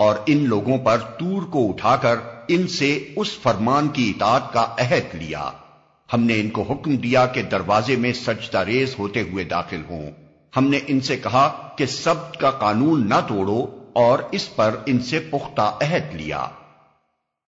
اور ان لوگوں پر تور کو اٹھا کر ان سے اس فرمان کی اطاعت کا عہد لیا۔ ہم نے ان کو حکم دیا کہ دروازے میں سجدہ ریز ہوتے ہوئے داخل ہوں۔ ہم نے ان سے کہا کہ سب کا قانون نہ توڑو اور اس پر ان سے پختہ عہد لیا۔